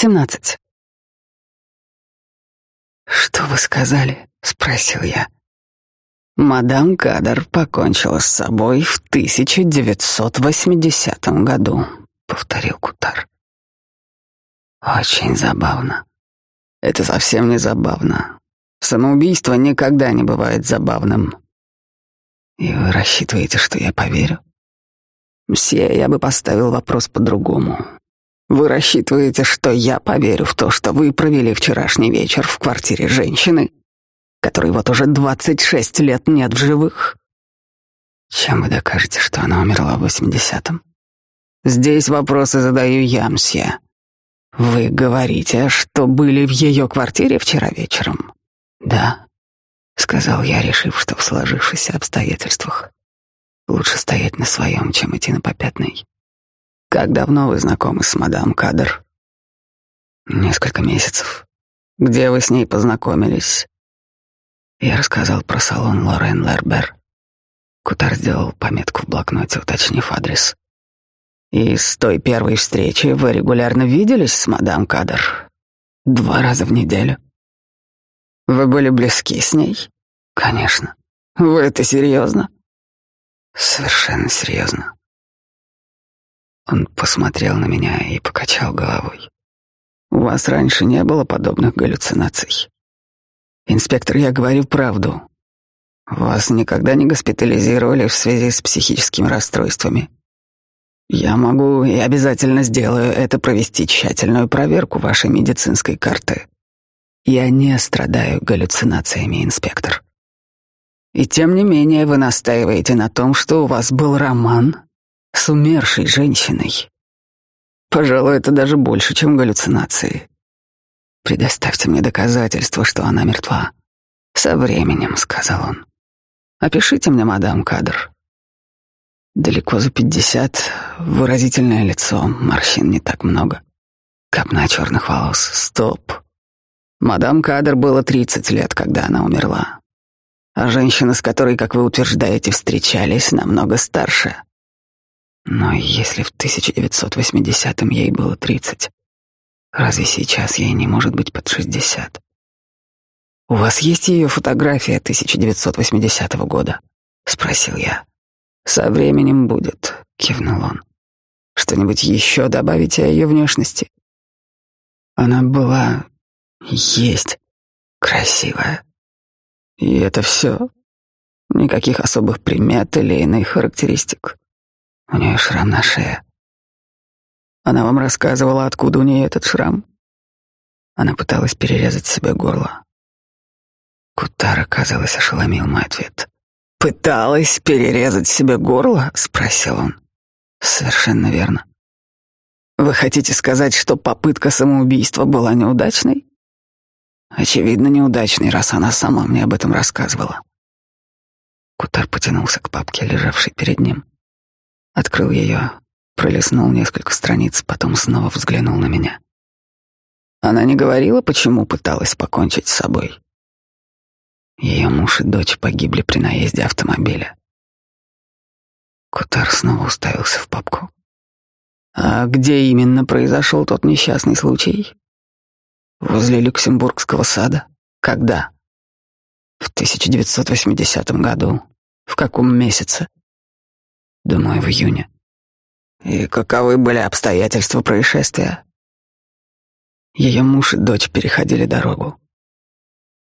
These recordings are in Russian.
17. «Что вы сказали?» — спросил я. Мадам Кадр покончила с собой в 1980 году, повторил Кутар. Очень забавно. Это совсем не забавно. Самоубийство никогда не бывает забавным. И вы рассчитываете, что я поверю? Мсье, я бы поставил вопрос по-другому. Вы рассчитываете, что я поверю в то, что вы провели вчерашний вечер в квартире женщины, которой вот уже двадцать шесть лет нет в живых? Чем вы докажете, что она умерла в восьмидесятом? Здесь вопросы задаю я, мсье. Вы говорите, что были в ее квартире вчера вечером? Да, сказал я, решив, что в сложившихся обстоятельствах лучше стоять на своем, чем идти на попятный. Как давно вы знакомы с мадам Кадр? Несколько месяцев. Где вы с ней познакомились? Я рассказал про салон Лорен Лербер. Кутар сделал пометку в блокноте, уточнив адрес. И с той первой встречи вы регулярно виделись с мадам Кадр? Два раза в неделю. Вы были близки с ней? Конечно. Вы это серьезно? Совершенно серьезно. Он посмотрел на меня и покачал головой. У вас раньше не было подобных галлюцинаций? Инспектор, я говорю правду. Вас никогда не госпитализировали в связи с психическими расстройствами? Я могу и обязательно сделаю это провести тщательную проверку вашей медицинской карты. Я не страдаю галлюцинациями, инспектор. И тем не менее вы настаиваете на том, что у вас был роман с умершей женщиной. Пожалуй, это даже больше, чем галлюцинации. Предоставьте мне доказательства, что она мертва. Со временем, сказал он. Опишите мне, мадам Кадр. Далеко за пятьдесят, выразительное лицо, морщин не так много. Копна черных волос. Стоп. Мадам Кадр было тридцать лет, когда она умерла. А женщина, с которой, как вы утверждаете, встречались, намного старше. Но если в 1980-м ей было 30, разве сейчас ей не может быть под 60? У вас есть ее фотография 1980 года? спросил я. Со временем будет, кивнул он. Что-нибудь еще добавите о ее внешности? Она была есть красивая. И это все? Никаких особых примет или иных характеристик? У нее шрам на шее. Она вам рассказывала, откуда у нее этот шрам? Она пыталась перерезать себе горло. Кутара, казалось, ошеломил мой ответ. «Пыталась перерезать себе горло?» — спросил он. «Совершенно верно». «Вы хотите сказать, что попытка самоубийства была неудачной?» «Очевидно, неудачной, раз она сама мне об этом рассказывала». Кутар потянулся к папке, лежавшей перед ним. Открыл ее, пролистнул несколько страниц, потом снова взглянул на меня. Она не говорила, почему пыталась покончить с собой. Ее муж и дочь погибли при наезде автомобиля. Кутар снова уставился в папку. А где именно произошел тот несчастный случай? Возле Люксембургского сада. Когда? В 1980 году. В каком месяце? Думаю, в июне. И каковы были обстоятельства происшествия? Ее муж и дочь переходили дорогу.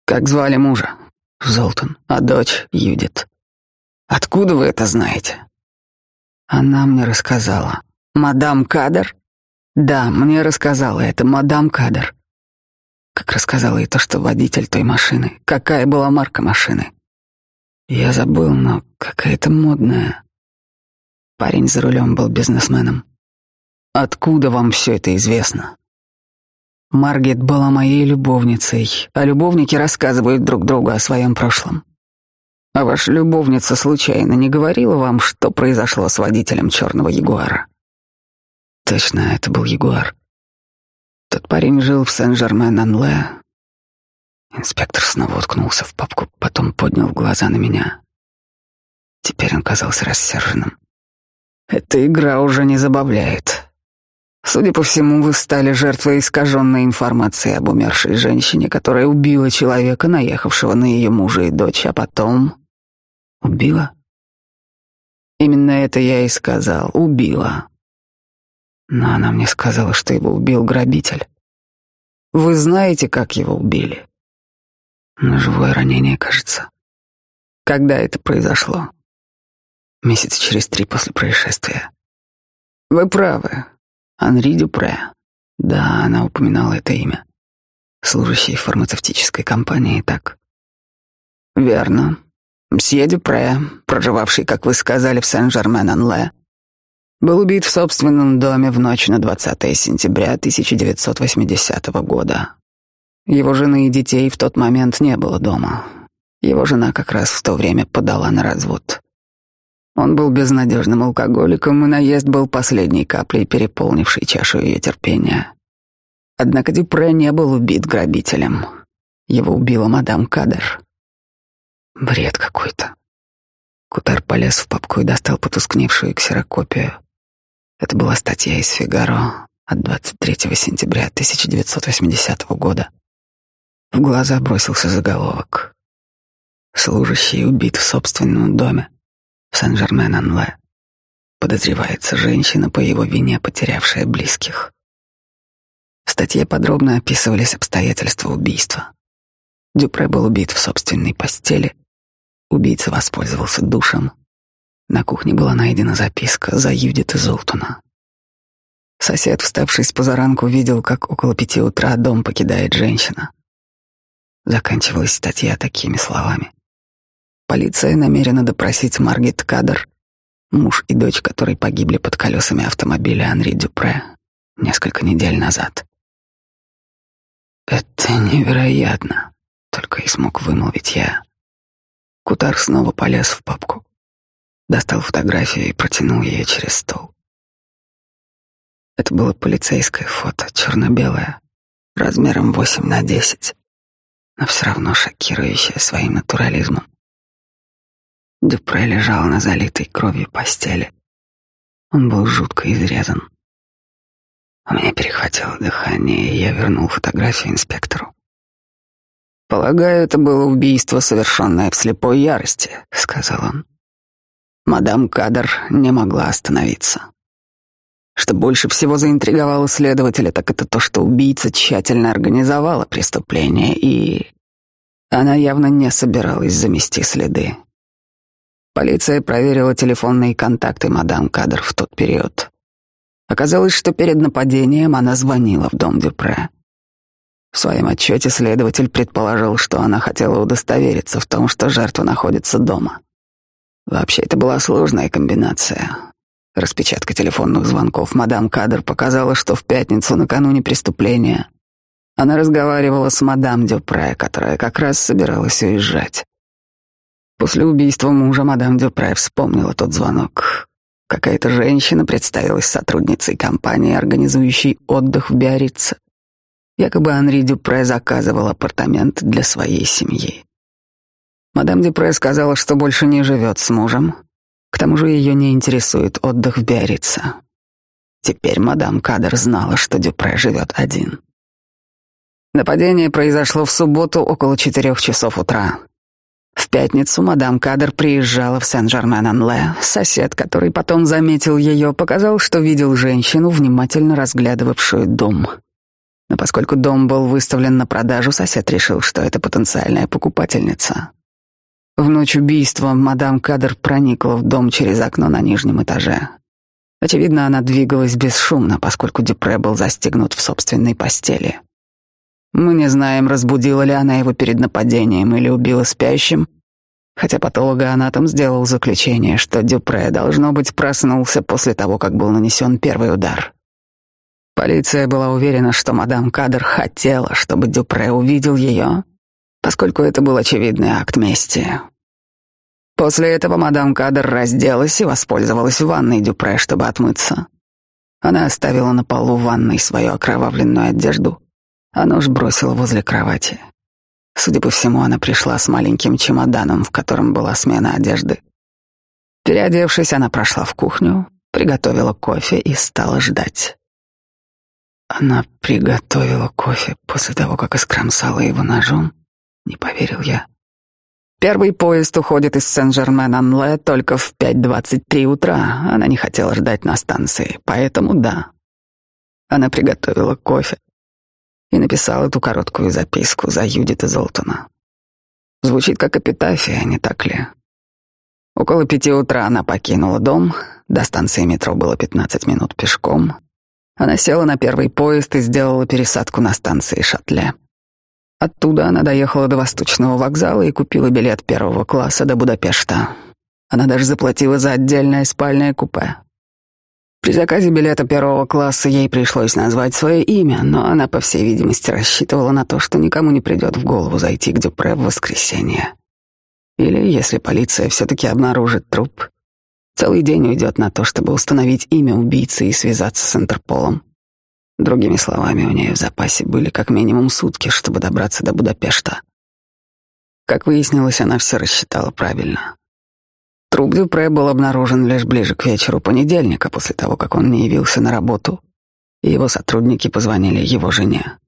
Как звали мужа? Золтан. А дочь? Юдит. Откуда вы это знаете? Она мне рассказала. Мадам Кадр? Да, мне рассказала это мадам Кадр. Как рассказала и то, что водитель той машины. Какая была марка машины? Я забыл, но какая-то модная. Парень за рулем был бизнесменом. Откуда вам все это известно? Маргет была моей любовницей, а любовники рассказывают друг другу о своем прошлом. А ваша любовница случайно не говорила вам, что произошло с водителем черного ягуара? Точно, это был ягуар. Тот парень жил в Сен-Жермен-Анле. Инспектор снова уткнулся в папку, потом поднял глаза на меня. Теперь он казался рассерженным. Эта игра уже не забавляет. Судя по всему, вы стали жертвой искаженной информации об умершей женщине, которая убила человека, наехавшего на ее мужа и дочь, а потом... Убила? Именно это я и сказал. Убила. Но она мне сказала, что его убил грабитель. Вы знаете, как его убили? Ножевое ранение, кажется. Когда это произошло? Месяц через три после происшествия. Вы правы. Анри Дюпре. Да, она упоминала это имя. Служащий фармацевтической компании, так? Верно. Мсье Дюпре, проживавший, как вы сказали, в Сен-Жермен-Анле, был убит в собственном доме в ночь на 20 сентября 1980 года. Его жены и детей в тот момент не было дома. Его жена как раз в то время подала на развод. Он был безнадежным алкоголиком, и наезд был последней каплей, переполнившей чашу ее терпения. Однако Дюпре не был убит грабителем. Его убила мадам Кадер. Бред какой-то. Кутар полез в папку и достал потускневшую ксерокопию. Это была статья из «Фигаро» от 23 сентября 1980 года. В глаза бросился заголовок. Служащий убит в собственном доме в Сен-Жермен-Анле. Подозревается женщина по его вине, потерявшая близких. В статье подробно описывались обстоятельства убийства. Дюпре был убит в собственной постели. Убийца воспользовался душем. На кухне была найдена записка за Юдит из Олтона. Сосед, вставший с позаранку, видел, как около пяти утра дом покидает женщина. Заканчивалась статья такими словами. Полиция намерена допросить Маргит Кадр, муж и дочь которой погибли под колесами автомобиля Анри Дюпре несколько недель назад. «Это невероятно», — только и смог вымолвить я. Кутар снова полез в папку, достал фотографию и протянул ее через стол. Это было полицейское фото, черно-белое, размером 8 на 10 но все равно шокирующая своим натурализмом. Дюпре лежал на залитой кровью постели. Он был жутко изрезан. У меня перехватило дыхание, и я вернул фотографию инспектору. «Полагаю, это было убийство, совершенное в слепой ярости», — сказал он. Мадам Кадр не могла остановиться. Что больше всего заинтриговало следователя, так это то, что убийца тщательно организовала преступление, и она явно не собиралась замести следы. Полиция проверила телефонные контакты мадам Кадр в тот период. Оказалось, что перед нападением она звонила в дом Дюпре. В своем отчете следователь предположил, что она хотела удостовериться в том, что жертва находится дома. Вообще, это была сложная комбинация. Распечатка телефонных звонков мадам Кадр показала, что в пятницу накануне преступления она разговаривала с мадам Дюпре, которая как раз собиралась уезжать. После убийства мужа мадам Дюпре вспомнила тот звонок. Какая-то женщина представилась сотрудницей компании, организующей отдых в Биорице. Якобы Анри Дюпре заказывал апартамент для своей семьи. Мадам Дюпре сказала, что больше не живет с мужем, к тому же ее не интересует отдых в Биорице. Теперь мадам Кадр знала, что Дюпре живет один. Нападение произошло в субботу около четырех часов утра. В пятницу мадам Кадр приезжала в Сен-Жермен-Анле. Сосед, который потом заметил ее, показал, что видел женщину, внимательно разглядывавшую дом. Но поскольку дом был выставлен на продажу, сосед решил, что это потенциальная покупательница. В ночь убийства мадам Кадр проникла в дом через окно на нижнем этаже. Очевидно, она двигалась бесшумно, поскольку Дюпре был застегнут в собственной постели. Мы не знаем, разбудила ли она его перед нападением или убила спящим, хотя патологоанатом сделал заключение, что Дюпре, должно быть, проснулся после того, как был нанесен первый удар. Полиция была уверена, что мадам Кадр хотела, чтобы Дюпре увидел ее, поскольку это был очевидный акт мести. После этого мадам Кадр разделась и воспользовалась ванной Дюпре, чтобы отмыться. Она оставила на полу ванной свою окровавленную одежду, а нож бросила возле кровати. Судя по всему, она пришла с маленьким чемоданом, в котором была смена одежды. Переодевшись, она прошла в кухню, приготовила кофе и стала ждать. Она приготовила кофе после того, как искромсала его ножом. Не поверил я. Первый поезд уходит из Сен-Жермен-Анле только в 5.23 утра. Она не хотела ждать на станции, поэтому да. Она приготовила кофе и написала эту короткую записку за Юдита Золтона. Звучит как эпитафия, не так ли? Около пяти утра она покинула дом, до станции метро было 15 минут пешком. Она села на первый поезд и сделала пересадку на станции Шатле. Оттуда она доехала до Восточного вокзала и купила билет первого класса до Будапешта. Она даже заплатила за отдельное спальное купе. При заказе билета первого класса ей пришлось назвать свое имя, но она, по всей видимости, рассчитывала на то, что никому не придет в голову зайти к Дюпре в воскресенье. Или, если полиция все-таки обнаружит труп, целый день уйдет на то, чтобы установить имя убийцы и связаться с Интерполом. Другими словами, у нее в запасе были как минимум сутки, чтобы добраться до Будапешта. Как выяснилось, она все рассчитала правильно. Труп Дюпре был обнаружен лишь ближе к вечеру понедельника, после того, как он не явился на работу, и его сотрудники позвонили его жене.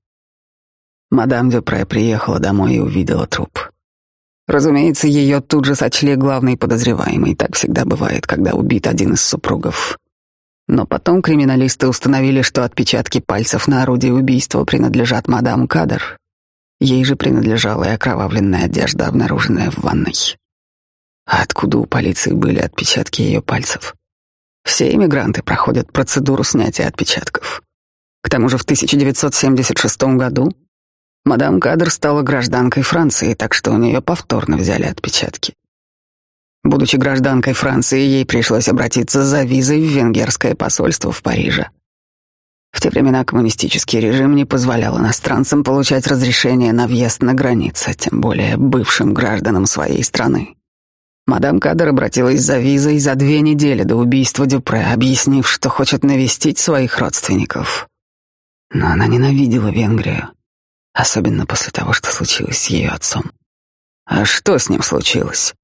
Мадам Дюпре приехала домой и увидела труп. Разумеется, ее тут же сочли главной подозреваемой. Так всегда бывает, когда убит один из супругов. Но потом криминалисты установили, что отпечатки пальцев на орудии убийства принадлежат мадам Кадр. Ей же принадлежала и окровавленная одежда, обнаруженная в ванной. А откуда у полиции были отпечатки ее пальцев? Все иммигранты проходят процедуру снятия отпечатков. К тому же в 1976 году Мадам Кадр стала гражданкой Франции, так что у нее повторно взяли отпечатки. Будучи гражданкой Франции, ей пришлось обратиться за визой в венгерское посольство в Париже. В те времена коммунистический режим не позволял иностранцам получать разрешение на въезд на границе, тем более бывшим гражданам своей страны. Мадам Кадр обратилась за визой за две недели до убийства Дюпре, объяснив, что хочет навестить своих родственников. Но она ненавидела Венгрию особенно после того, что случилось с ее отцом. А что с ним случилось?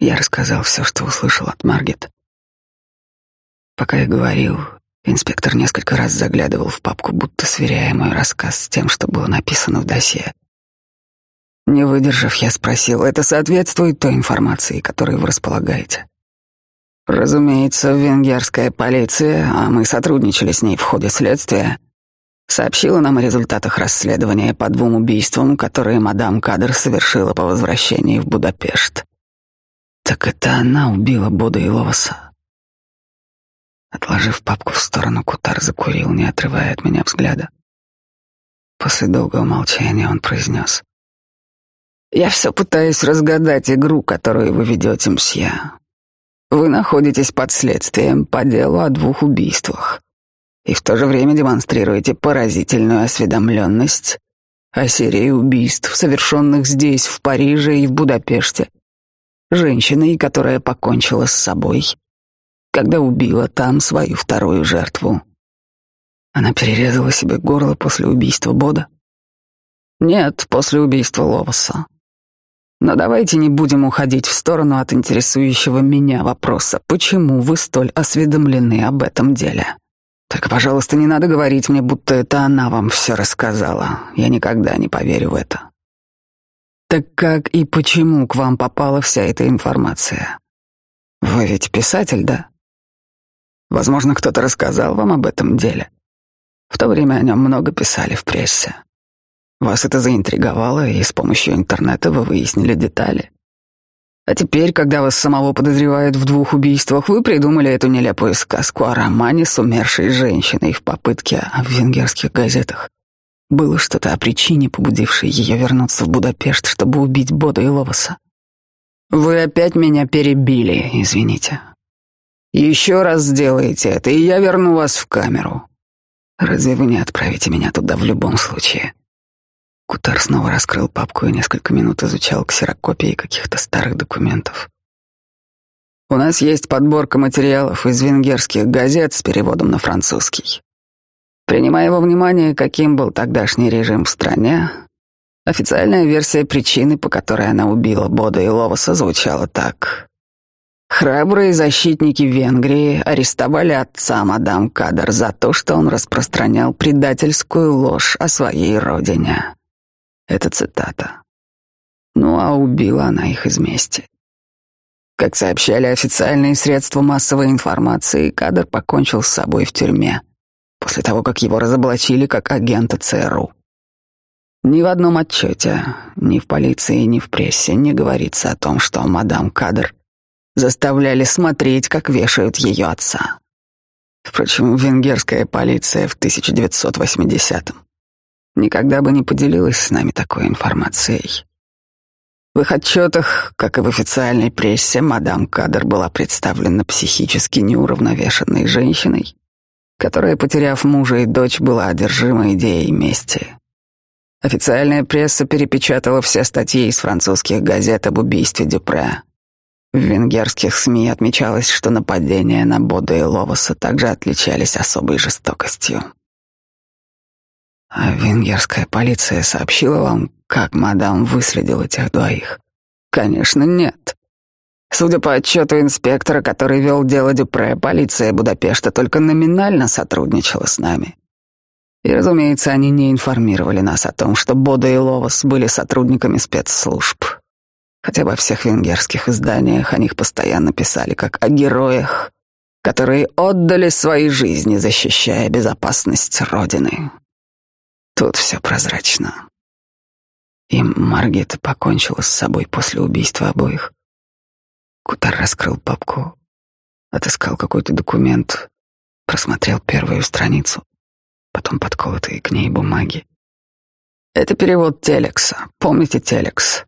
Я рассказал все, что услышал от Маргет. Пока я говорил, инспектор несколько раз заглядывал в папку, будто сверяя мой рассказ с тем, что было написано в досье. Не выдержав, я спросил, это соответствует той информации, которой вы располагаете? Разумеется, венгерская полиция, а мы сотрудничали с ней в ходе следствия, сообщила нам о результатах расследования по двум убийствам, которые мадам Кадр совершила по возвращении в Будапешт. Так это она убила Бода и Ловаса. Отложив папку в сторону, Кутар закурил, не отрывая от меня взгляда. После долгого молчания он произнес. «Я все пытаюсь разгадать игру, которую вы ведете, мсье. Вы находитесь под следствием по делу о двух убийствах и в то же время демонстрируете поразительную осведомленность о серии убийств, совершенных здесь, в Париже и в Будапеште, женщиной, которая покончила с собой, когда убила там свою вторую жертву. Она перерезала себе горло после убийства Бода? Нет, после убийства Ловаса. Но давайте не будем уходить в сторону от интересующего меня вопроса, почему вы столь осведомлены об этом деле? Только, пожалуйста, не надо говорить мне, будто это она вам все рассказала. Я никогда не поверю в это. Так как и почему к вам попала вся эта информация? Вы ведь писатель, да? Возможно, кто-то рассказал вам об этом деле. В то время о нем много писали в прессе. Вас это заинтриговало, и с помощью интернета вы выяснили детали. А теперь, когда вас самого подозревают в двух убийствах, вы придумали эту нелепую сказку о романе с умершей женщиной в попытке а в венгерских газетах. Было что-то о причине, побудившей ее вернуться в Будапешт, чтобы убить Бода и Ловаса. Вы опять меня перебили, извините. Еще раз сделаете это, и я верну вас в камеру. Разве вы не отправите меня туда в любом случае? Кутар снова раскрыл папку и несколько минут изучал ксерокопии каких-то старых документов. У нас есть подборка материалов из венгерских газет с переводом на французский. Принимая во внимание, каким был тогдашний режим в стране, официальная версия причины, по которой она убила Бода и Ловаса, звучала так. Храбрые защитники Венгрии арестовали отца мадам Кадр за то, что он распространял предательскую ложь о своей родине. Это цитата. Ну а убила она их из мести. Как сообщали официальные средства массовой информации, Кадр покончил с собой в тюрьме после того, как его разоблачили как агента ЦРУ. Ни в одном отчете, ни в полиции, ни в прессе не говорится о том, что мадам Кадр заставляли смотреть, как вешают ее отца. Впрочем, венгерская полиция в 1980-м никогда бы не поделилась с нами такой информацией. В их отчетах, как и в официальной прессе, мадам Кадр была представлена психически неуравновешенной женщиной, которая, потеряв мужа и дочь, была одержима идеей мести. Официальная пресса перепечатала все статьи из французских газет об убийстве Дюпре. В венгерских СМИ отмечалось, что нападения на Бода и Ловоса также отличались особой жестокостью. А венгерская полиция сообщила вам, как мадам выследила тех двоих? Конечно, нет. Судя по отчету инспектора, который вел дело Дюпре, полиция Будапешта только номинально сотрудничала с нами. И, разумеется, они не информировали нас о том, что Бода и Ловос были сотрудниками спецслужб. Хотя во всех венгерских изданиях о них постоянно писали как о героях, которые отдали свои жизни, защищая безопасность Родины. Тут все прозрачно. И Маргита покончила с собой после убийства обоих. Кутар раскрыл папку, отыскал какой-то документ, просмотрел первую страницу потом подколотые к ней бумаги. Это перевод Телекса. Помните Телекс,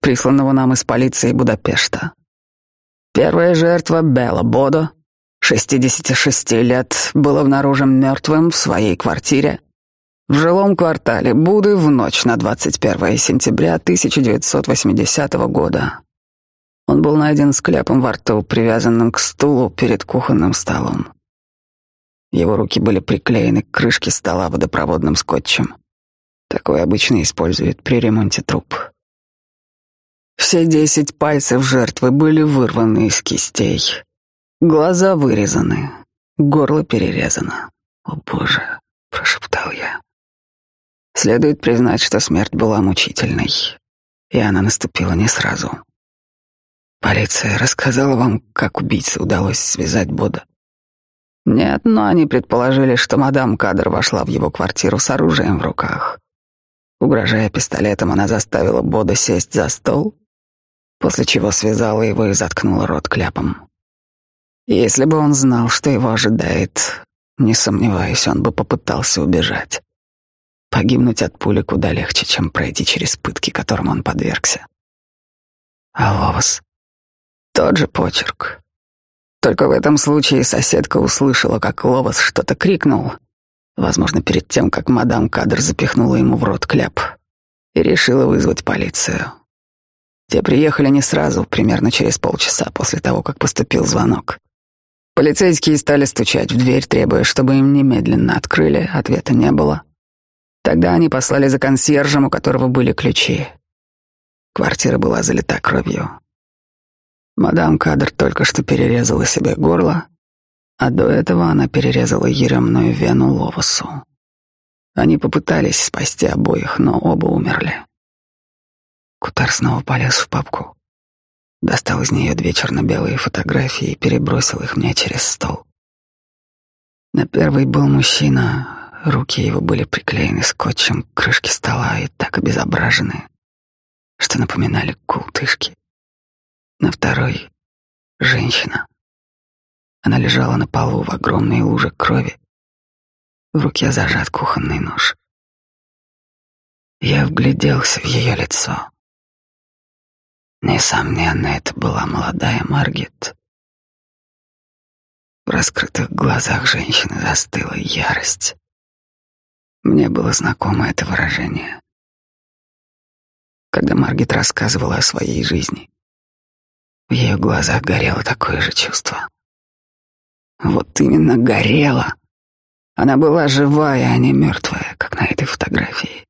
присланного нам из полиции Будапешта? Первая жертва Белла Бодо, 66 лет, был обнаружен мертвым в своей квартире в жилом квартале Буды в ночь на 21 сентября 1980 года. Он был найден с кляпом во рту, привязанным к стулу перед кухонным столом. Его руки были приклеены к крышке стола водопроводным скотчем. Такой обычно используют при ремонте труб. Все десять пальцев жертвы были вырваны из кистей. Глаза вырезаны, горло перерезано. «О, Боже!» — прошептал я. Следует признать, что смерть была мучительной, и она наступила не сразу. Полиция рассказала вам, как убийце удалось связать Бода. Нет, но они предположили, что мадам Кадр вошла в его квартиру с оружием в руках. Угрожая пистолетом, она заставила Бода сесть за стол, после чего связала его и заткнула рот кляпом. Если бы он знал, что его ожидает, не сомневаюсь, он бы попытался убежать. Погибнуть от пули куда легче, чем пройти через пытки, которым он подвергся. А Ловас? Тот же почерк. Только в этом случае соседка услышала, как Ловас что-то крикнул, возможно, перед тем, как мадам Кадр запихнула ему в рот кляп, и решила вызвать полицию. Те приехали не сразу, примерно через полчаса после того, как поступил звонок. Полицейские стали стучать в дверь, требуя, чтобы им немедленно открыли, ответа не было. Тогда они послали за консьержем, у которого были ключи. Квартира была залита кровью. Мадам Кадр только что перерезала себе горло, а до этого она перерезала еремную вену Ловосу. Они попытались спасти обоих, но оба умерли. Кутар снова полез в папку, достал из нее две черно-белые фотографии и перебросил их мне через стол. На первой был мужчина, руки его были приклеены скотчем к крышке стола и так обезображены, что напоминали култышки. На второй — женщина. Она лежала на полу в огромной луже крови. В руке зажат кухонный нож. Я вгляделся в ее лицо. Несомненно, это была молодая Маргет. В раскрытых глазах женщины застыла ярость. Мне было знакомо это выражение. Когда Маргет рассказывала о своей жизни, в ее глазах горело такое же чувство. Вот именно горело. Она была живая, а не мертвая, как на этой фотографии.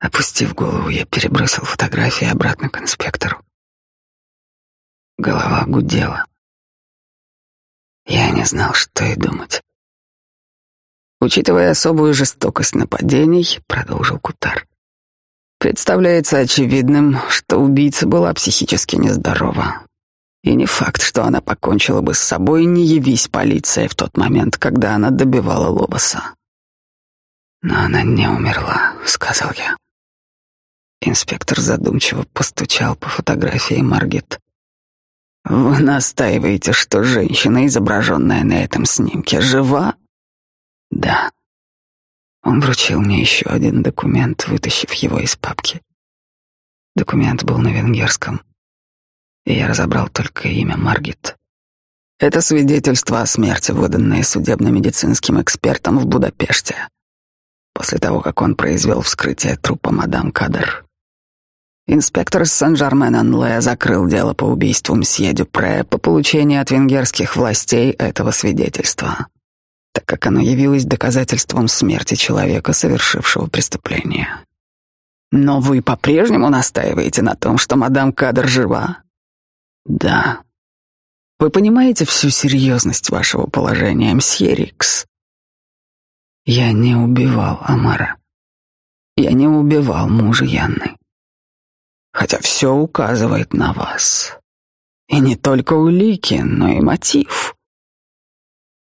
Опустив голову, я перебросил фотографии обратно к инспектору. Голова гудела. Я не знал, что и думать. Учитывая особую жестокость нападений, продолжил Кутар, представляется очевидным, что убийца была психически нездорова. И не факт, что она покончила бы с собой, не явись полиция в тот момент, когда она добивала Лобоса. Но она не умерла, сказал я. Инспектор задумчиво постучал по фотографии Маргет. Вы настаиваете, что женщина, изображенная на этом снимке, жива? Да. Он вручил мне еще один документ, вытащив его из папки. Документ был на венгерском, и я разобрал только имя Маргет. Это свидетельство о смерти, выданное судебно-медицинским экспертом в Будапеште, после того, как он произвел вскрытие трупа мадам Кадр. Инспектор из Сен-Жермен-Анле закрыл дело по убийству мсье Дюпре по получению от венгерских властей этого свидетельства, так как оно явилось доказательством смерти человека, совершившего преступление. Но вы по-прежнему настаиваете на том, что мадам Кадр жива? Да. Вы понимаете всю серьезность вашего положения, мсье Рикс? Я не убивал Амара. Я не убивал мужа Янны хотя все указывает на вас. И не только улики, но и мотив.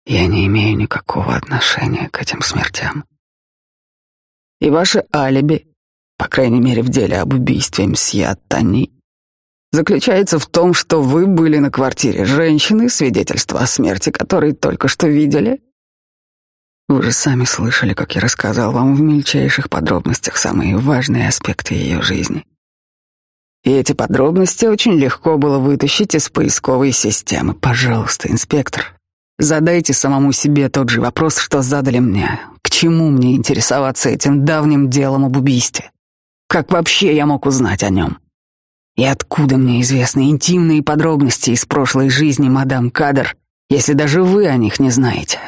Я не имею никакого отношения к этим смертям. И ваше алиби, по крайней мере в деле об убийстве мсье Тани, заключается в том, что вы были на квартире женщины, свидетельство о смерти которой только что видели. Вы же сами слышали, как я рассказал вам в мельчайших подробностях самые важные аспекты ее жизни. И эти подробности очень легко было вытащить из поисковой системы. Пожалуйста, инспектор, задайте самому себе тот же вопрос, что задали мне. К чему мне интересоваться этим давним делом об убийстве? Как вообще я мог узнать о нем? И откуда мне известны интимные подробности из прошлой жизни мадам Кадр, если даже вы о них не знаете?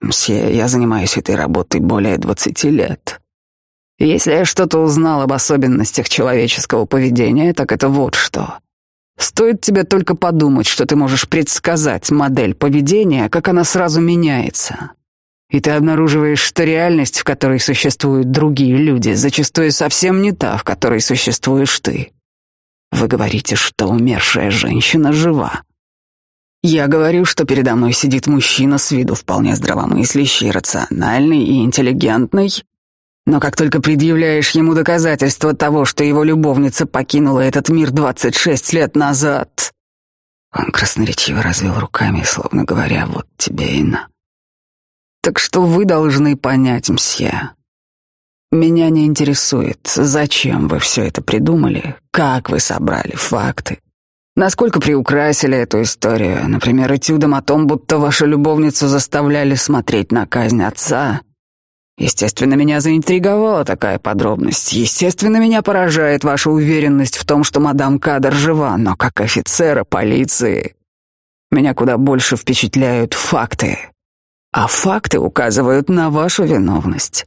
Мсье, я занимаюсь этой работой более двадцати лет. Если я что-то узнал об особенностях человеческого поведения, так это вот что. Стоит тебе только подумать, что ты можешь предсказать модель поведения, как она сразу меняется. И ты обнаруживаешь, что реальность, в которой существуют другие люди, зачастую совсем не та, в которой существуешь ты. Вы говорите, что умершая женщина жива. Я говорю, что передо мной сидит мужчина с виду вполне здравомыслящий, рациональный и интеллигентный, но как только предъявляешь ему доказательства того, что его любовница покинула этот мир двадцать шесть лет назад, он красноречиво развел руками, словно говоря, вот тебе и на. Так что вы должны понять, мсье. Меня не интересует, зачем вы все это придумали, как вы собрали факты, насколько приукрасили эту историю, например, этюдом о том, будто вашу любовницу заставляли смотреть на казнь отца Естественно, меня заинтриговала такая подробность. Естественно, меня поражает ваша уверенность в том, что мадам Кадр жива, но как офицера полиции меня куда больше впечатляют факты. А факты указывают на вашу виновность.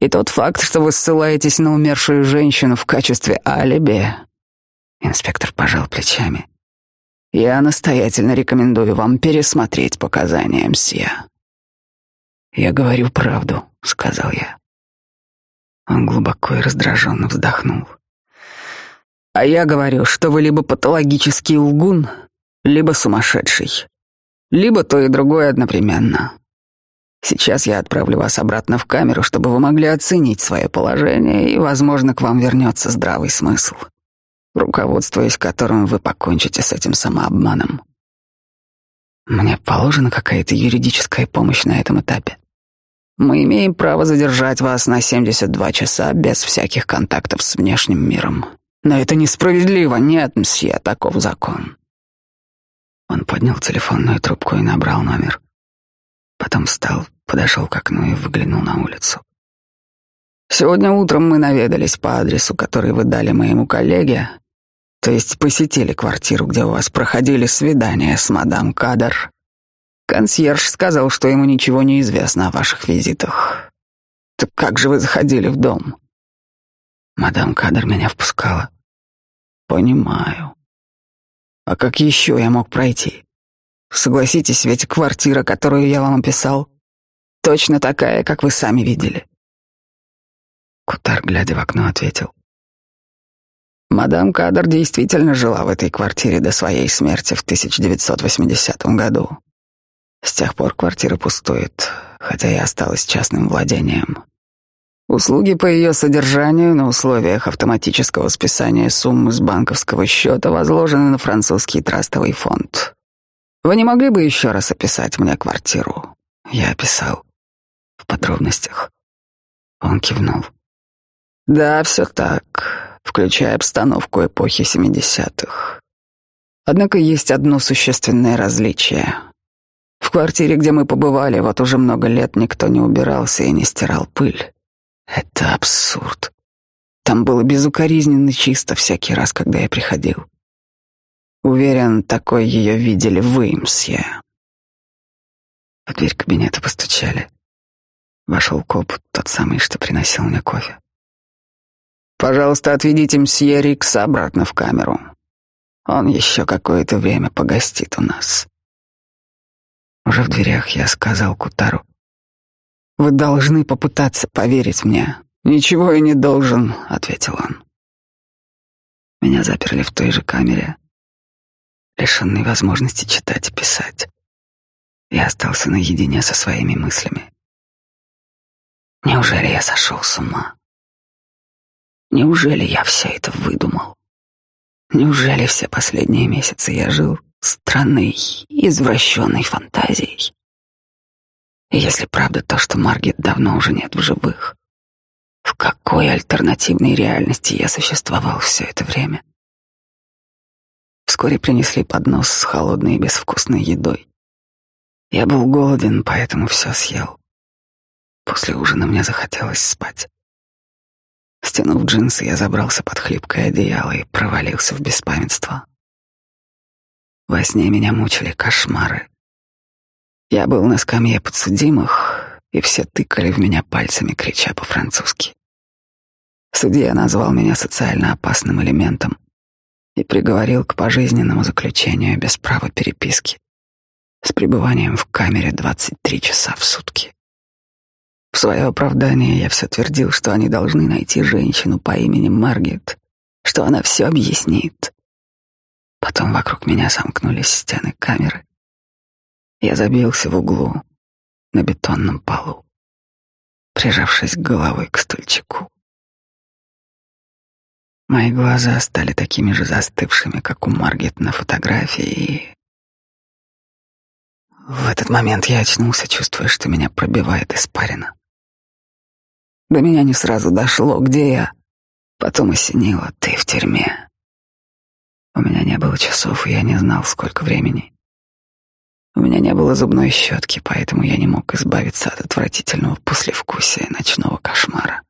И тот факт, что вы ссылаетесь на умершую женщину в качестве алиби... Инспектор пожал плечами. Я настоятельно рекомендую вам пересмотреть показания мсье. Я говорю правду, сказал я. Он глубоко и раздраженно вздохнул. А я говорю, что вы либо патологический лгун, либо сумасшедший. Либо то и другое одновременно. Сейчас я отправлю вас обратно в камеру, чтобы вы могли оценить свое положение, и, возможно, к вам вернется здравый смысл, руководствуясь которым вы покончите с этим самообманом. Мне положена какая-то юридическая помощь на этом этапе. Мы имеем право задержать вас на 72 часа без всяких контактов с внешним миром. Но это несправедливо, нет, мсье, таков закон. Он поднял телефонную трубку и набрал номер. Потом встал, подошел к окну и выглянул на улицу. Сегодня утром мы наведались по адресу, который вы дали моему коллеге, то есть посетили квартиру, где у вас проходили свидания с мадам Кадр Консьерж сказал, что ему ничего не известно о ваших визитах. Так как же вы заходили в дом? Мадам Кадр меня впускала. Понимаю. А как еще я мог пройти? Согласитесь, ведь квартира, которую я вам описал, точно такая, как вы сами видели. Кутар, глядя в окно, ответил. Мадам Кадр действительно жила в этой квартире до своей смерти в 1980 году. С тех пор квартира пустует, хотя и осталась частным владением. Услуги по ее содержанию на условиях автоматического списания суммы с банковского счета возложены на французский трастовый фонд. Вы не могли бы еще раз описать мне квартиру? Я описал. В подробностях. Он кивнул. Да, все так, включая обстановку эпохи 70-х. Однако есть одно существенное различие. В квартире, где мы побывали, вот уже много лет никто не убирался и не стирал пыль. Это абсурд. Там было безукоризненно чисто всякий раз, когда я приходил. Уверен, такой ее видели вы, мсье. В дверь кабинета постучали. Вошел коп, тот самый, что приносил мне кофе. Пожалуйста, отведите мсье Рикса обратно в камеру. Он еще какое-то время погостит у нас. Уже в дверях я сказал Кутару. «Вы должны попытаться поверить мне». «Ничего я не должен», — ответил он. Меня заперли в той же камере, лишенный возможности читать и писать. Я остался наедине со своими мыслями. Неужели я сошел с ума? Неужели я все это выдумал? Неужели все последние месяцы я жил странной, извращенной фантазией? Если правда то, что Маргет давно уже нет в живых, в какой альтернативной реальности я существовал все это время? Вскоре принесли поднос с холодной и безвкусной едой. Я был голоден, поэтому все съел. После ужина мне захотелось спать. Стянув джинсы, я забрался под хлипкое одеяло и провалился в беспамятство. Во сне меня мучили кошмары. Я был на скамье подсудимых, и все тыкали в меня пальцами, крича по-французски. Судья назвал меня социально опасным элементом и приговорил к пожизненному заключению без права переписки с пребыванием в камере 23 часа в сутки. В свое оправдание я все твердил, что они должны найти женщину по имени Маргет, что она все объяснит. Потом вокруг меня сомкнулись стены камеры. Я забился в углу на бетонном полу, прижавшись головой к стульчику. Мои глаза стали такими же застывшими, как у Маргет на фотографии. В этот момент я очнулся, чувствуя, что меня пробивает испарина. До меня не сразу дошло, где я. Потом осенило, ты в тюрьме. У меня не было часов, и я не знал, сколько времени. У меня не было зубной щетки, поэтому я не мог избавиться от отвратительного послевкусия ночного кошмара.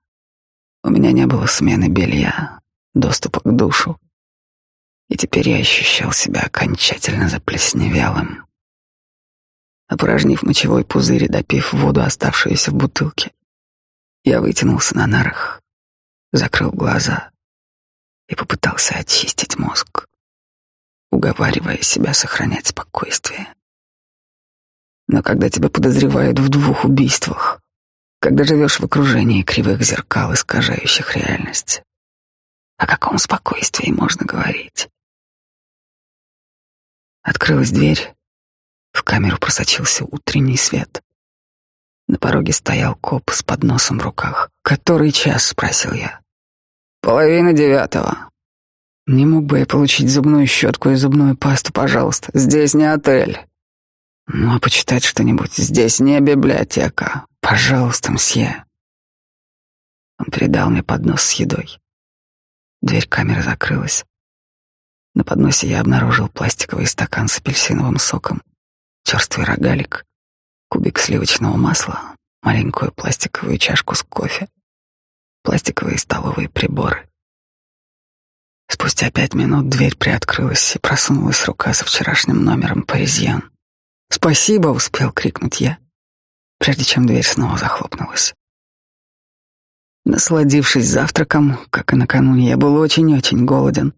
У меня не было смены белья, доступа к душу. И теперь я ощущал себя окончательно заплесневелым. Опорожнив мочевой пузырь и допив воду, оставшуюся в бутылке, я вытянулся на нарах, закрыл глаза и попытался очистить мозг, уговаривая себя сохранять спокойствие. Но когда тебя подозревают в двух убийствах, когда живешь в окружении кривых зеркал, искажающих реальность, о каком спокойствии можно говорить? Открылась дверь, в камеру просочился утренний свет. На пороге стоял коп с подносом в руках. «Который час?» — спросил я. «Половина девятого». «Не мог бы я получить зубную щетку и зубную пасту, пожалуйста? Здесь не отель». «Ну, а почитать что-нибудь? Здесь не библиотека. Пожалуйста, мсье». Он передал мне поднос с едой. Дверь камеры закрылась. На подносе я обнаружил пластиковый стакан с апельсиновым соком, черствый рогалик, кубик сливочного масла, маленькую пластиковую чашку с кофе, пластиковые столовые приборы. Спустя пять минут дверь приоткрылась и просунулась рука со вчерашним номером «Паризьян». «Спасибо!» — успел крикнуть я, прежде чем дверь снова захлопнулась. Насладившись завтраком, как и накануне, я был очень-очень голоден.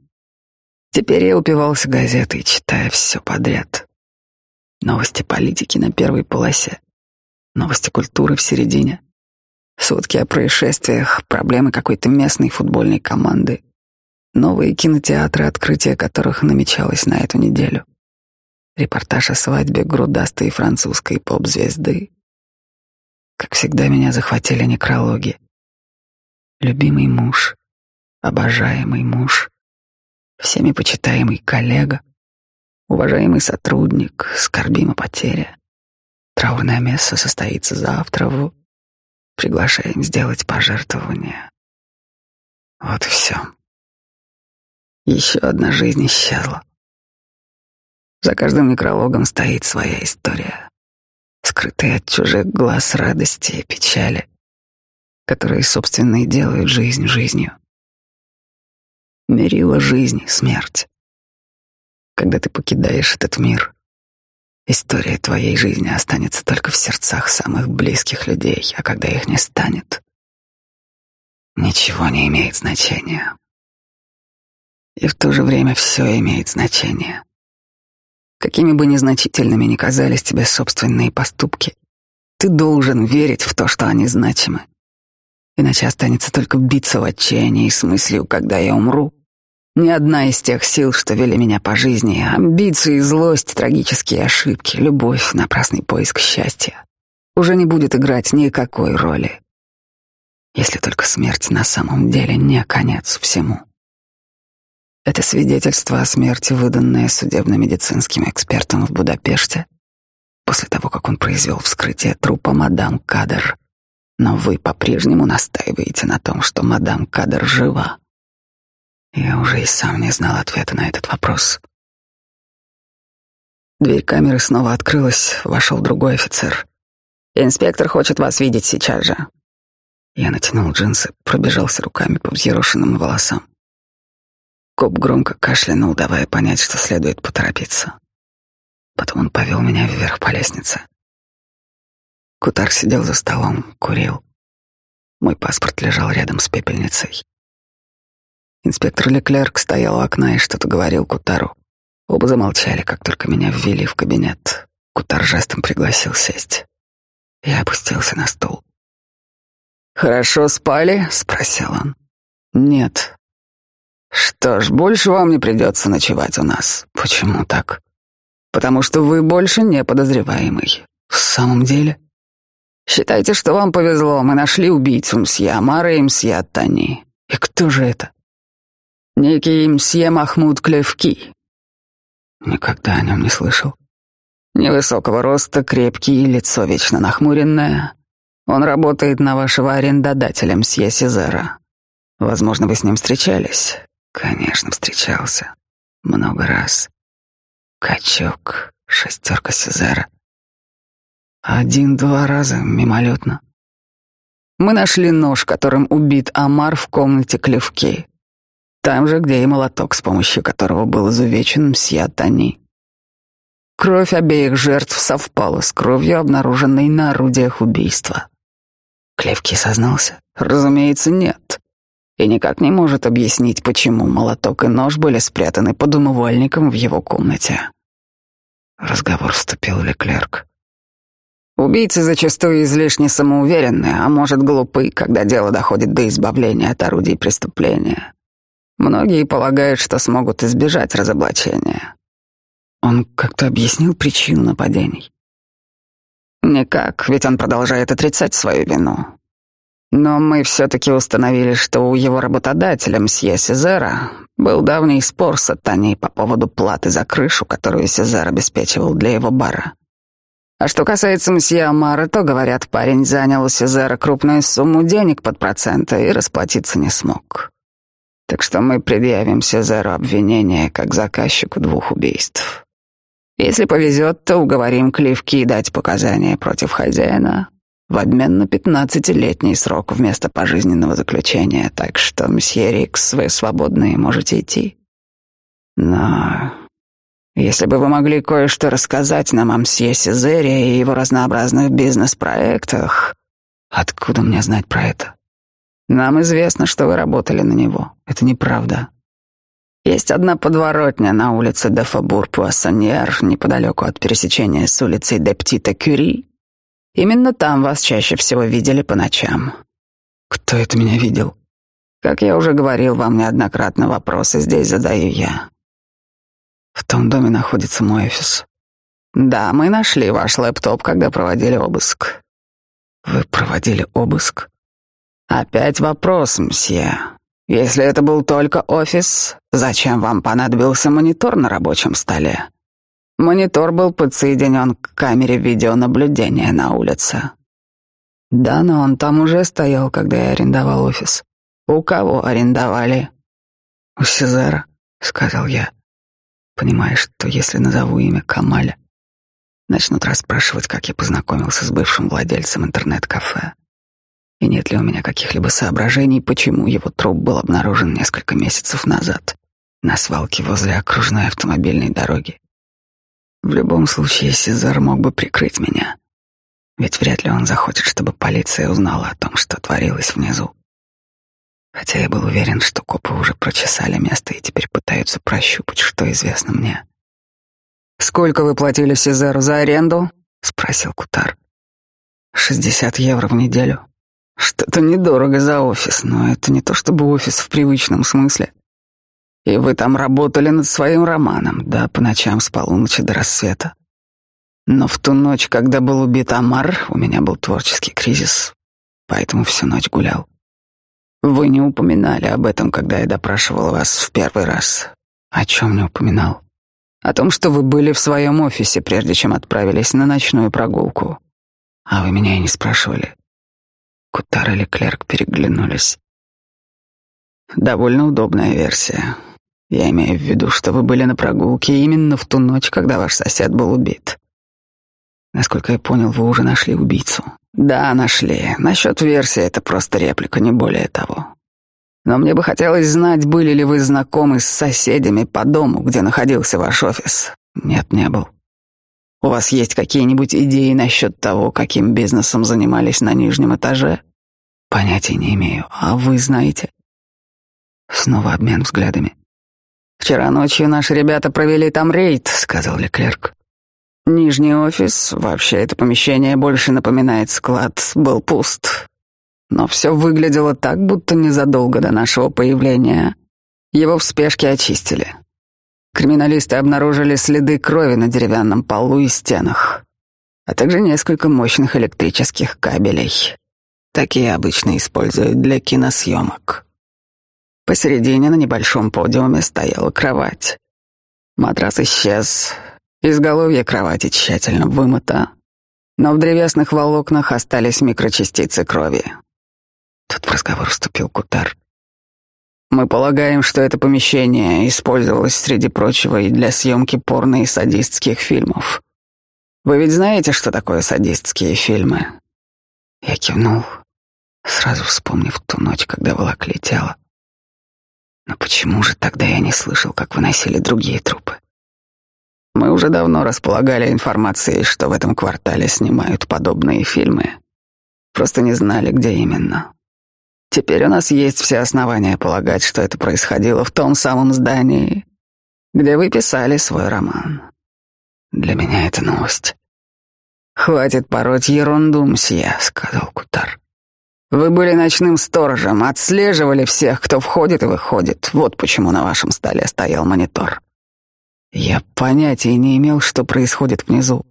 Теперь я упивался газетой, читая все подряд. Новости политики на первой полосе, новости культуры в середине, сводки о происшествиях, проблемы какой-то местной футбольной команды, новые кинотеатры, открытие которых намечалось на эту неделю, репортаж о свадьбе грудастой французской поп-звезды. Как всегда, меня захватили некрологи. Любимый муж, обожаемый муж, всеми почитаемый коллега, уважаемый сотрудник, скорбим о потере. Траурное место состоится завтра в... Приглашаем сделать пожертвование. Вот и все. Еще одна жизнь исчезла. За каждым некрологом стоит своя история, скрытая от чужих глаз радости и печали, которые, собственно, и делают жизнь жизнью. Мерила жизнь — смерть. Когда ты покидаешь этот мир, история твоей жизни останется только в сердцах самых близких людей, а когда их не станет, ничего не имеет значения. И в то же время все имеет значение. Какими бы незначительными ни казались тебе собственные поступки, ты должен верить в то, что они значимы. Иначе останется только биться в отчаянии с мыслью, когда я умру. Ни одна из тех сил, что вели меня по жизни, амбиции, злость, трагические ошибки, любовь, напрасный поиск счастья, уже не будет играть никакой роли. Если только смерть на самом деле не конец всему. Это свидетельство о смерти, выданное судебно-медицинским экспертам в Будапеште после того, как он произвел вскрытие трупа мадам Кадр. Но вы по-прежнему настаиваете на том, что мадам Кадр жива. Я уже и сам не знал ответа на этот вопрос. Дверь камеры снова открылась, вошел другой офицер. «Инспектор хочет вас видеть сейчас же». Я натянул джинсы, пробежался руками по взъерошенным волосам. Коп громко кашлянул, давая понять, что следует поторопиться. Потом он повел меня вверх по лестнице. Кутар сидел за столом, курил. Мой паспорт лежал рядом с пепельницей. Инспектор Леклерк стоял у окна и что-то говорил Кутару. Оба замолчали, как только меня ввели в кабинет. Кутар жестом пригласил сесть. Я опустился на стул. «Хорошо спали?» — спросил он. «Нет», что ж, больше вам не придется ночевать у нас. Почему так? Потому что вы больше не подозреваемый. В самом деле? Считайте, что вам повезло. Мы нашли убийцу мсье Амара и мсье Тани. И кто же это? Некий мсье Махмуд Клевки. Никогда о нем не слышал. Невысокого роста, крепкий, лицо вечно нахмуренное. Он работает на вашего арендодателя, мсье Сезера. Возможно, вы с ним встречались. Конечно, встречался. Много раз. Качок, шестерка Сезара. Один-два раза, мимолетно. Мы нашли нож, которым убит Амар в комнате Клевки. Там же, где и молоток, с помощью которого был изувечен мсье Тани. Кровь обеих жертв совпала с кровью, обнаруженной на орудиях убийства. Клевки сознался? Разумеется, нет и никак не может объяснить, почему молоток и нож были спрятаны под умывальником в его комнате. Разговор вступил Леклерк. Убийцы зачастую излишне самоуверенны, а может глупы, когда дело доходит до избавления от орудий преступления. Многие полагают, что смогут избежать разоблачения. Он как-то объяснил причину нападений. Никак, ведь он продолжает отрицать свою вину. Но мы все-таки установили, что у его работодателя, мсье Сезера, был давний спор с Атаней по поводу платы за крышу, которую Сезер обеспечивал для его бара. А что касается мсье Амара, то, говорят, парень занял у Сезера крупную сумму денег под проценты и расплатиться не смог. Так что мы предъявим Сезеру обвинение как заказчику двух убийств. Если повезет, то уговорим Кливки дать показания против хозяина, в обмен на пятнадцатилетний срок вместо пожизненного заключения, так что, мсье Рикс, вы свободны можете идти. Но если бы вы могли кое-что рассказать нам о мсье Сезере и его разнообразных бизнес-проектах, откуда мне знать про это? Нам известно, что вы работали на него. Это неправда. Есть одна подворотня на улице де Фабур-Пуассоньер, неподалеку от пересечения с улицей де Птита-Кюри. Именно там вас чаще всего видели по ночам. Кто это меня видел? Как я уже говорил вам неоднократно, вопросы здесь задаю я. В том доме находится мой офис. Да, мы нашли ваш лэптоп, когда проводили обыск. Вы проводили обыск? Опять вопрос, мсье. Если это был только офис, зачем вам понадобился монитор на рабочем столе? Монитор был подсоединен к камере видеонаблюдения на улице. Да, но он там уже стоял, когда я арендовал офис. У кого арендовали? У Сезара, сказал я, понимая, что если назову имя Камаля, начнут расспрашивать, как я познакомился с бывшим владельцем интернет-кафе. И нет ли у меня каких-либо соображений, почему его труп был обнаружен несколько месяцев назад на свалке возле окружной автомобильной дороги? В любом случае, Сезар мог бы прикрыть меня, ведь вряд ли он захочет, чтобы полиция узнала о том, что творилось внизу. Хотя я был уверен, что копы уже прочесали место и теперь пытаются прощупать, что известно мне. «Сколько вы платили Сезару за аренду?» — спросил Кутар. «Шестьдесят евро в неделю», что-то недорого за офис, но это не то чтобы офис в привычном смысле. И вы там работали над своим романом, да, по ночам с полуночи до рассвета. Но в ту ночь, когда был убит Амар, у меня был творческий кризис, поэтому всю ночь гулял. Вы не упоминали об этом, когда я допрашивал вас в первый раз. О чем не упоминал? О том, что вы были в своем офисе, прежде чем отправились на ночную прогулку. А вы меня и не спрашивали. Кутар и Леклерк переглянулись. Довольно удобная версия. Я имею в виду, что вы были на прогулке именно в ту ночь, когда ваш сосед был убит. Насколько я понял, вы уже нашли убийцу. Да, нашли. Насчет версии это просто реплика, не более того. Но мне бы хотелось знать, были ли вы знакомы с соседями по дому, где находился ваш офис. Нет, не был. У вас есть какие-нибудь идеи насчет того, каким бизнесом занимались на нижнем этаже? Понятия не имею. А вы знаете? Снова обмен взглядами. Вчера ночью наши ребята провели там рейд, сказал Леклерк. Нижний офис, вообще это помещение больше напоминает склад, был пуст. Но все выглядело так, будто незадолго до нашего появления его в спешке очистили. Криминалисты обнаружили следы крови на деревянном полу и стенах, а также несколько мощных электрических кабелей. Такие обычно используют для киносъемок. Посередине на небольшом подиуме стояла кровать. Матрас исчез, изголовье кровати тщательно вымыто, но в древесных волокнах остались микрочастицы крови. Тут в разговор вступил Кутар. Мы полагаем, что это помещение использовалось, среди прочего, и для съемки порно и садистских фильмов. Вы ведь знаете, что такое садистские фильмы? Я кивнул сразу вспомнив ту ночь, когда волокли тело. Но почему же тогда я не слышал, как выносили другие трупы? Мы уже давно располагали информацией, что в этом квартале снимают подобные фильмы. Просто не знали, где именно. Теперь у нас есть все основания полагать, что это происходило в том самом здании, где вы писали свой роман. Для меня это новость. «Хватит пороть ерунду, мсье», — сказал Кутар. Вы были ночным сторожем, отслеживали всех, кто входит и выходит. Вот почему на вашем столе стоял монитор. Я понятия не имел, что происходит внизу.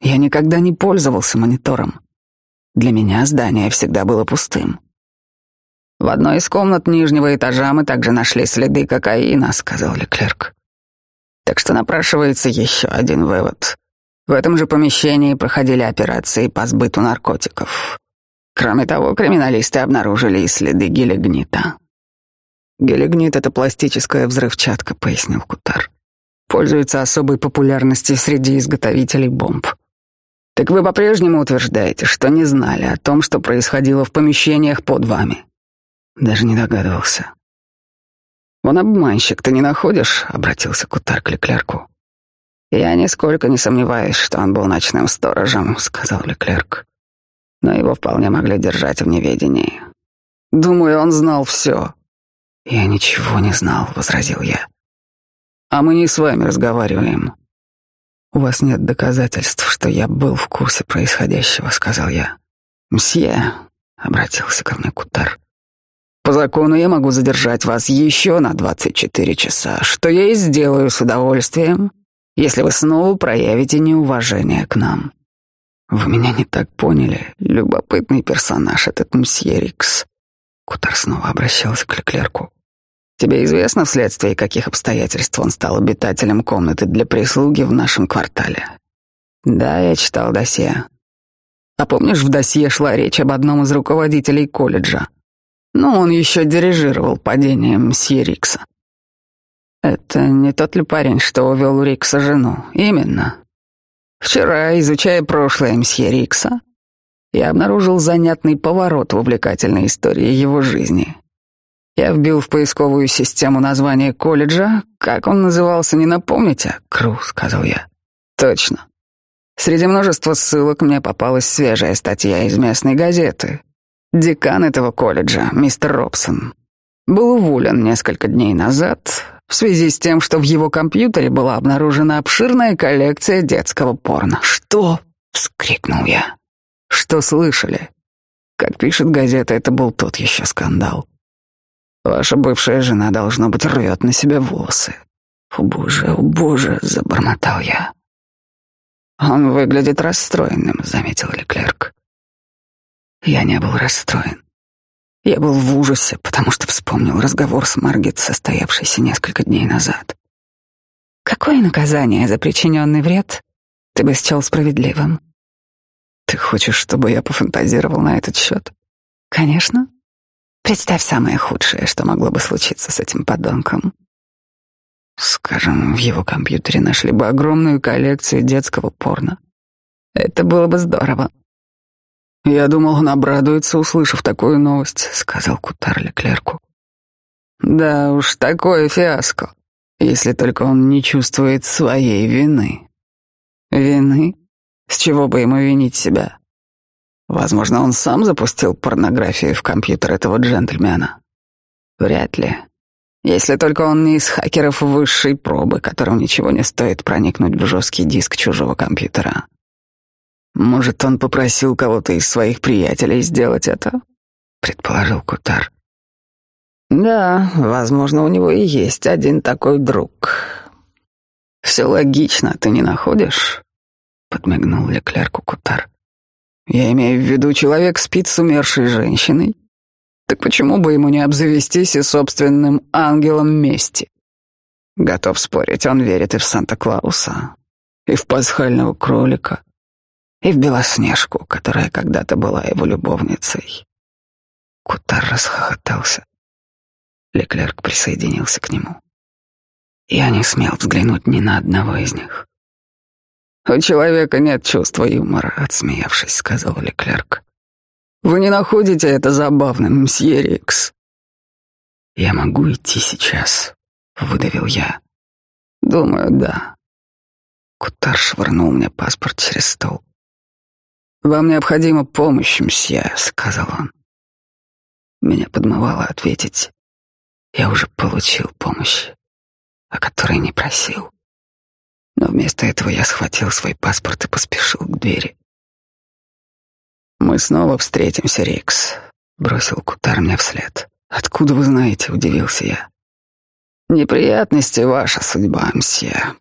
Я никогда не пользовался монитором. Для меня здание всегда было пустым. В одной из комнат нижнего этажа мы также нашли следы кокаина, сказал Леклерк. Так что напрашивается еще один вывод. В этом же помещении проходили операции по сбыту наркотиков. Кроме того, криминалисты обнаружили и следы гелигнита. Гелигнит — это пластическая взрывчатка, пояснил Кутар. Пользуется особой популярностью среди изготовителей бомб. Так вы по-прежнему утверждаете, что не знали о том, что происходило в помещениях под вами? Даже не догадывался. Он обманщик, ты не находишь? Обратился Кутар к Леклерку. Я нисколько не сомневаюсь, что он был ночным сторожем, сказал Леклерк но его вполне могли держать в неведении. Думаю, он знал все. Я ничего не знал, возразил я. А мы не с вами разговариваем. У вас нет доказательств, что я был в курсе происходящего, сказал я. Мсье, обратился ко мне Кутар. По закону я могу задержать вас еще на 24 часа, что я и сделаю с удовольствием, если вы снова проявите неуважение к нам. Вы меня не так поняли. Любопытный персонаж этот мсье Рикс. Кутар снова обращался к Леклерку. Тебе известно вследствие каких обстоятельств он стал обитателем комнаты для прислуги в нашем квартале? Да, я читал досье. А помнишь, в досье шла речь об одном из руководителей колледжа? Ну, он еще дирижировал падением мсье Рикса. Это не тот ли парень, что увел у Рикса жену? Именно. Вчера, изучая прошлое мсье Рикса, я обнаружил занятный поворот в увлекательной истории его жизни. Я вбил в поисковую систему название колледжа. Как он назывался, не напомните? Кру, сказал я. Точно. Среди множества ссылок мне попалась свежая статья из местной газеты. Декан этого колледжа, мистер Робсон, был уволен несколько дней назад в связи с тем, что в его компьютере была обнаружена обширная коллекция детского порно. «Что?» — вскрикнул я. «Что слышали?» Как пишет газета, это был тот еще скандал. Ваша бывшая жена, должно быть, рвет на себя волосы. «О боже, о боже!» — забормотал я. «Он выглядит расстроенным», — заметил Леклерк. Я не был расстроен. Я был в ужасе, потому что вспомнил разговор с Маргет, состоявшийся несколько дней назад. Какое наказание за причиненный вред ты бы счел справедливым? Ты хочешь, чтобы я пофантазировал на этот счет? Конечно. Представь самое худшее, что могло бы случиться с этим подонком. Скажем, в его компьютере нашли бы огромную коллекцию детского порно. Это было бы здорово. «Я думал, он обрадуется, услышав такую новость», — сказал Кутар Леклерку. «Да уж, такое фиаско, если только он не чувствует своей вины». «Вины? С чего бы ему винить себя?» Возможно, он сам запустил порнографию в компьютер этого джентльмена. Вряд ли. Если только он не из хакеров высшей пробы, которым ничего не стоит проникнуть в жесткий диск чужого компьютера. Может, он попросил кого-то из своих приятелей сделать это? Предположил Кутар. Да, возможно, у него и есть один такой друг. Все логично, ты не находишь? Подмигнул Леклерку Кутар. Я имею в виду, человек спит с умершей женщиной. Так почему бы ему не обзавестись и собственным ангелом мести? Готов спорить, он верит и в Санта-Клауса, и в пасхального кролика, и в Белоснежку, которая когда-то была его любовницей. Кутар расхохотался. Леклерк присоединился к нему. Я не смел взглянуть ни на одного из них. «У человека нет чувства юмора», — отсмеявшись, сказал Леклерк. «Вы не находите это забавным, мсье Рикс?» «Я могу идти сейчас», — выдавил я. «Думаю, да». Кутар швырнул мне паспорт через стол. «Вам необходима помощь, мсье», — сказал он. Меня подмывало ответить. Я уже получил помощь, о которой не просил. Но вместо этого я схватил свой паспорт и поспешил к двери. «Мы снова встретимся, Рикс», — бросил Кутар мне вслед. «Откуда вы знаете?» — удивился я. «Неприятности — ваша судьба, мсье»,